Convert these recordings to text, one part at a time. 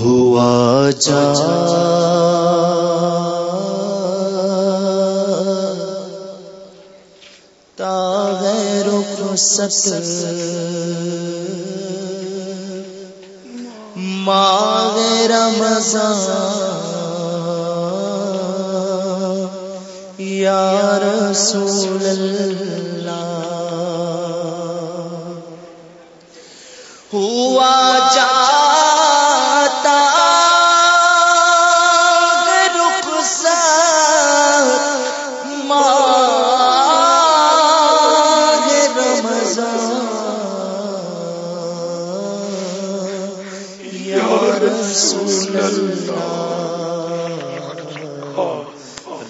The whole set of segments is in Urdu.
ہوا جا۔ تا غیر تاغیر ست ماغ رمضان۔ یا رسول اللہ۔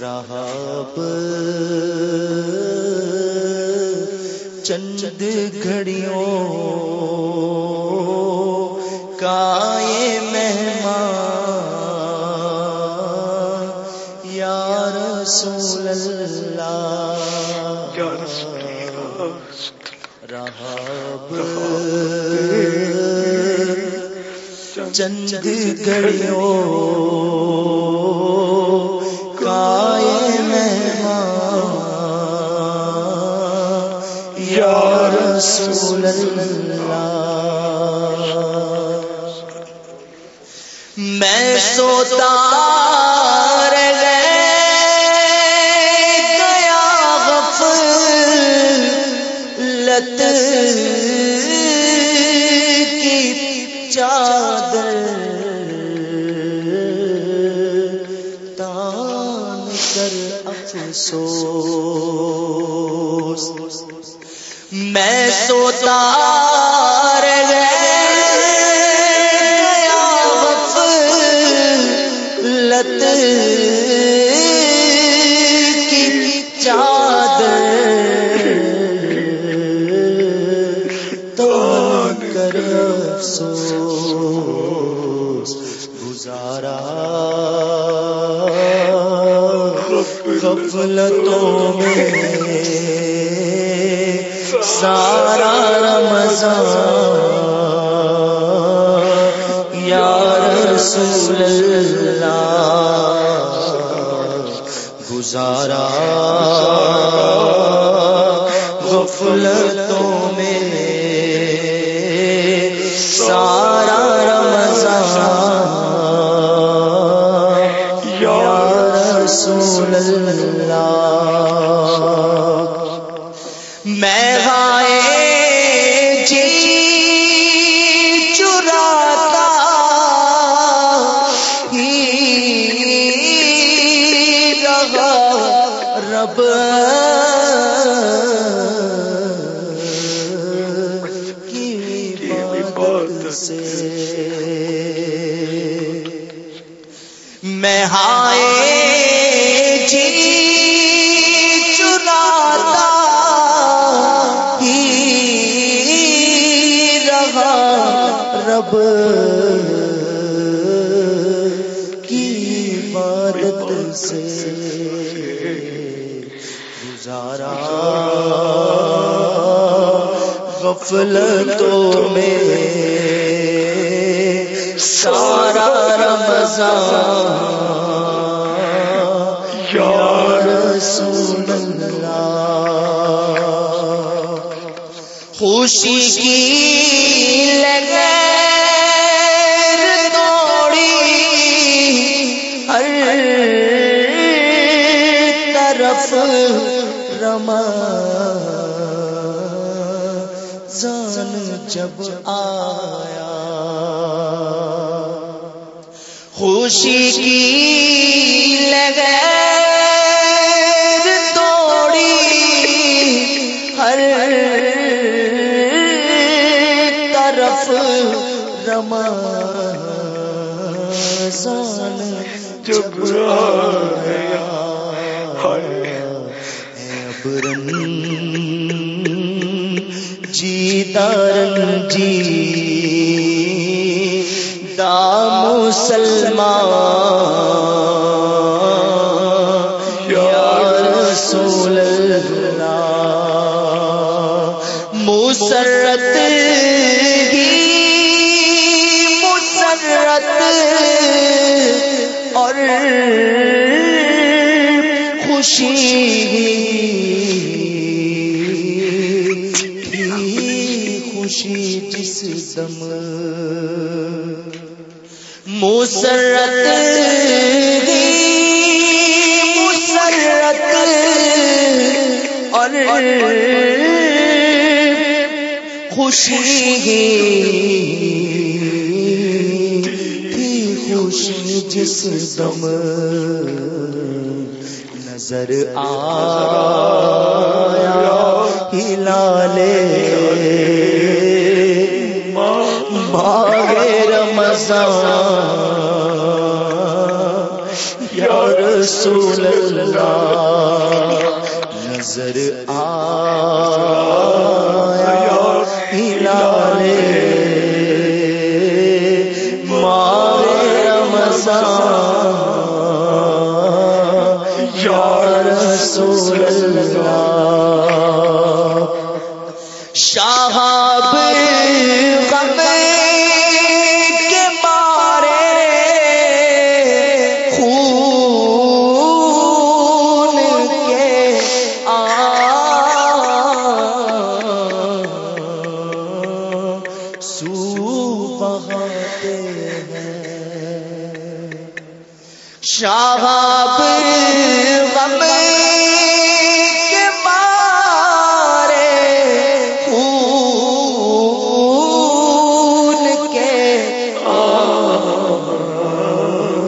رہاب۔ چند گھڑیوں کا یہ مہمان۔ یا رسول اللہ۔ رہاب۔ چند گھڑیوں رسول اللہ۔ میں سوتا سارا رمضان یا رسول اللہ گزارا غفلتوں میں سارا رمضان یا رسول اللہ۔ سے میں ہائے جی چراتا ہی رہا رب کی عبادت سے گزارا۔ غفلتوں میں سارا رمضان یا رسول اللہ خوشی کی جب آیا۔ خوشی کی لگے توڑی ہر طرف رما سان جب آیا۔ تارن جی دارن جی دا مسلمان خوشی جس دم مسرت مسرت اور خوشی تھی خوشی جس دم نظر آیا ہلالے رمضان یا رسول اللہ نظر آ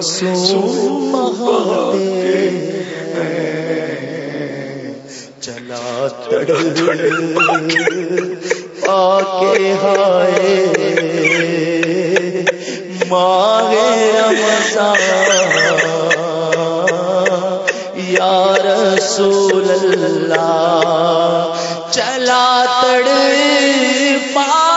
آنسو بہاتے چلا تڑ آکے ہائے ماغے رمضان یا رسول اللہ چلا تڑ پا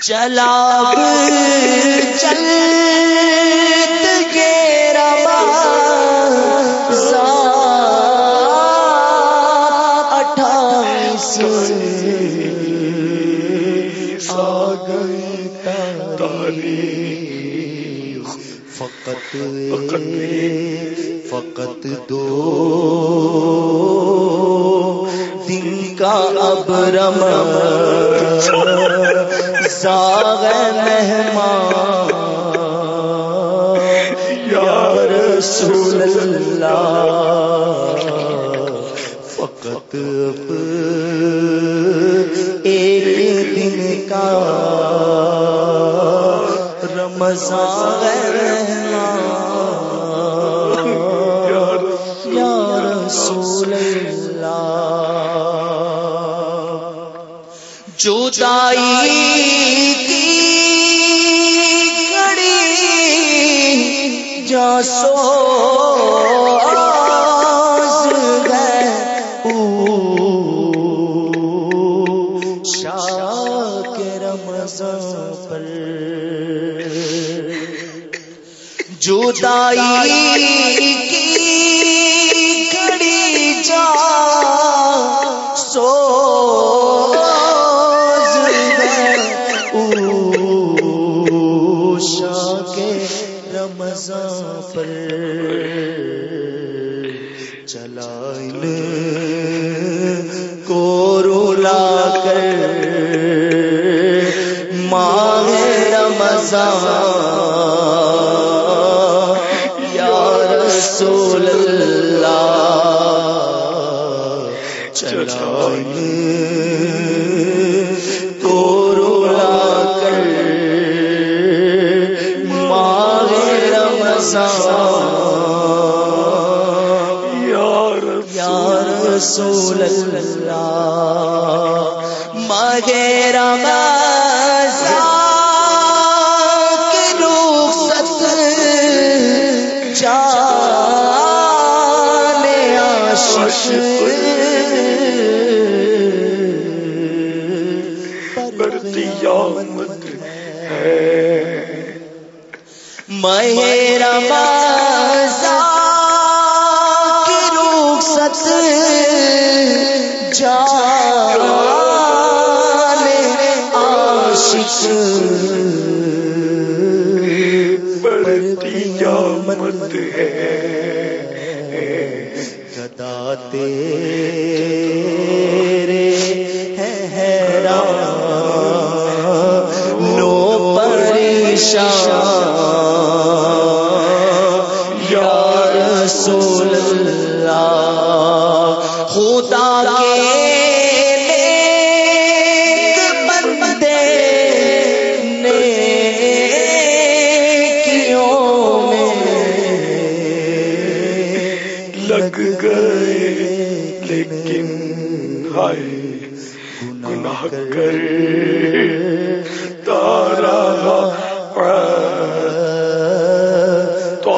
چلا چلت کے اٹھائیس آ گئی تاریخ۔ فقط فقط دو دن کا اب رم ساغ مہمان یا رسول اللہ فقط رمضان یا رسول اللہ۔ جدائی کی کڑی جا سو جدائی کی کڑی جا سو شاہ کے رمضان پر چلائن کو رولا کر رمضان رسول اللہ۔ چلائیں تو رولا کر۔ ماہ رمضان۔ یا رسول اللہ۔ قیامت ہے گدا تیرے ہیں حیران پریشان گناہ کر تارا تو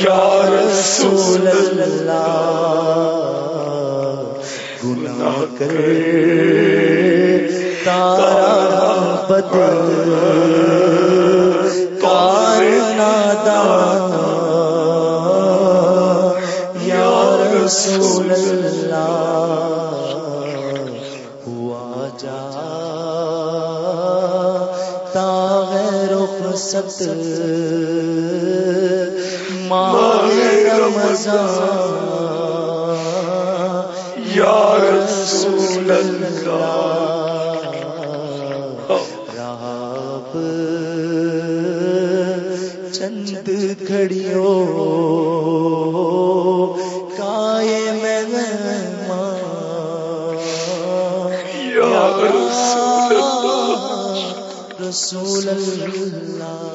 یا رسول گناہ کر تارا بدل رسول اللہ۔ راب چند میں یا رسول اللہ۔ رسول اللہ۔